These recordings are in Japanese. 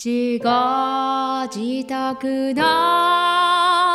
自画自宅な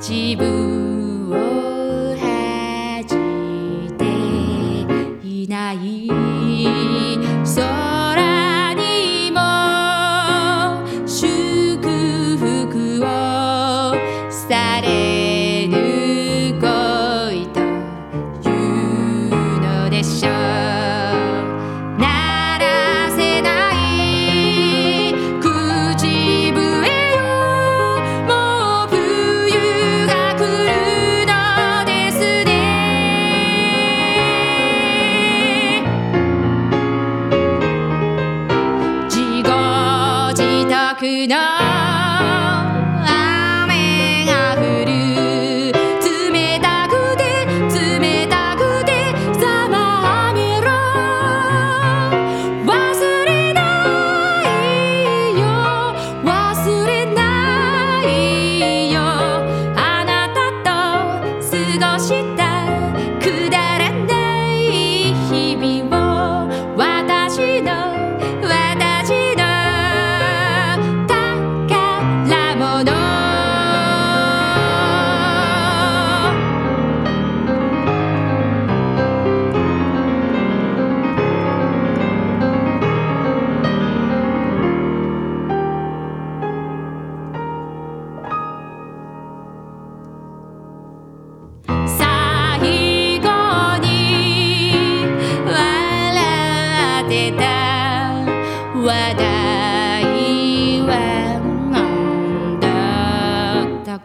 自分を恥じていない空にも祝福をされる恋というのでしょう。なくなる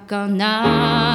かな？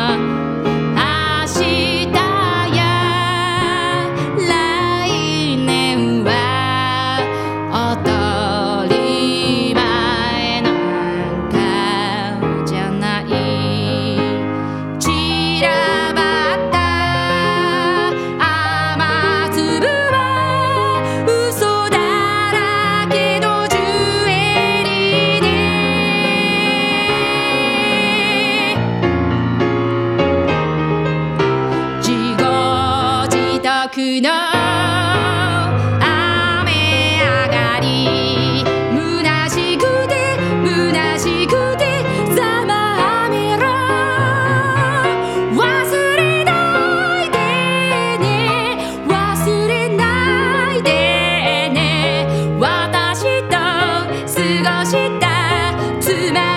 tonight.